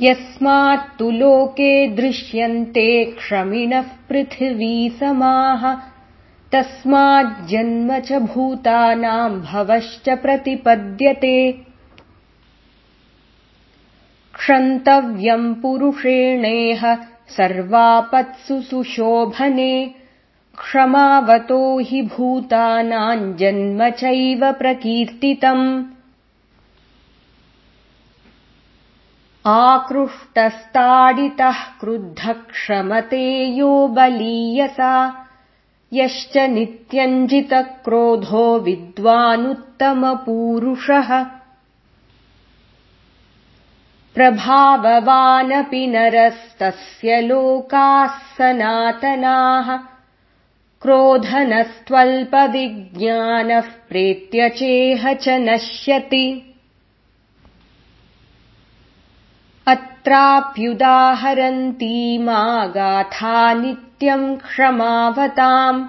यस्मात्तु लोके दृश्यन्ते क्षमिणः पृथिवी समाः। तस्माज्जन्म च भूतानाम् भवश्च प्रतिपद्यते। क्षन्तव्यम् पुरुषेणेह सर्वापत्सु सुशोभने क्षमावतो हि भूतानाम् जन्म चैव प्रकीर्तितम् आकृष्टस्ताडितः क्रुद्धः क्षमते यो बलीयसा। यश्च नित्यञ्जितक्रोधो विद्वानुत्तमपूरुषः। प्रभाववानपि नरस्तस्य लोकाः सनातनाः। क्रोधनस्त्वल्पविज्ञानः प्रेत्य च नश्यति अत्राप्युदाहरन्ती गाथा नित्यम् क्षमावताम्।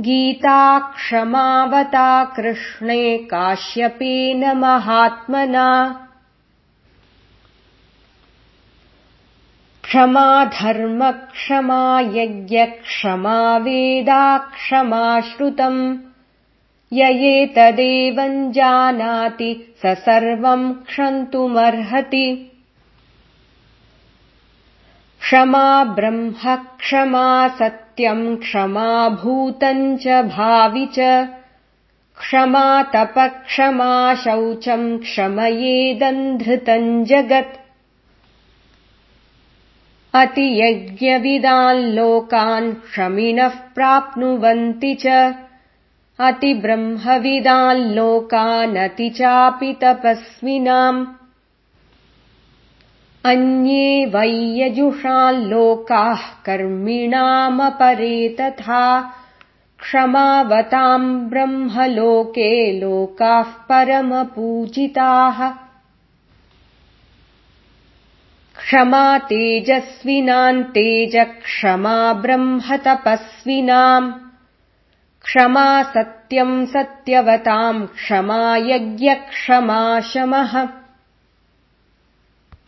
गीता क्षमावता कृष्णे काश्यपेन महात्मना क्षमा धर्म क्षमा यज्ञक्षमा वेदा श्रुतम् य एतदेवम् जानाति स सर्वम् क्षन्तुमर्हति क्षमा ब्रह्म क्षमा सत्यम् क्षमा भूतम् च भावि च। क्षमा तपक्षमा शौचम् क्षमयेदन्धृतम् जगत्। अतियज्ञविदाल्लोकान् क्षमिणः प्राप्नुवन्ति च। अतिब्रह्मविदाल्लोकानति चापि तपस्विनाम् अन्ये वै यजुषाल्लोकाः कर्मिणामपरे तथा क्षमावताम् ब्रह्मलोके लोकाः परमपूजिताः। क्षमा तेजस्विनाम् तेज क्षमा ब्रह्म तपस्विनाम् क्षमा सत्यम् सत्यवताम् क्षमा यज्ञक्षमा शमः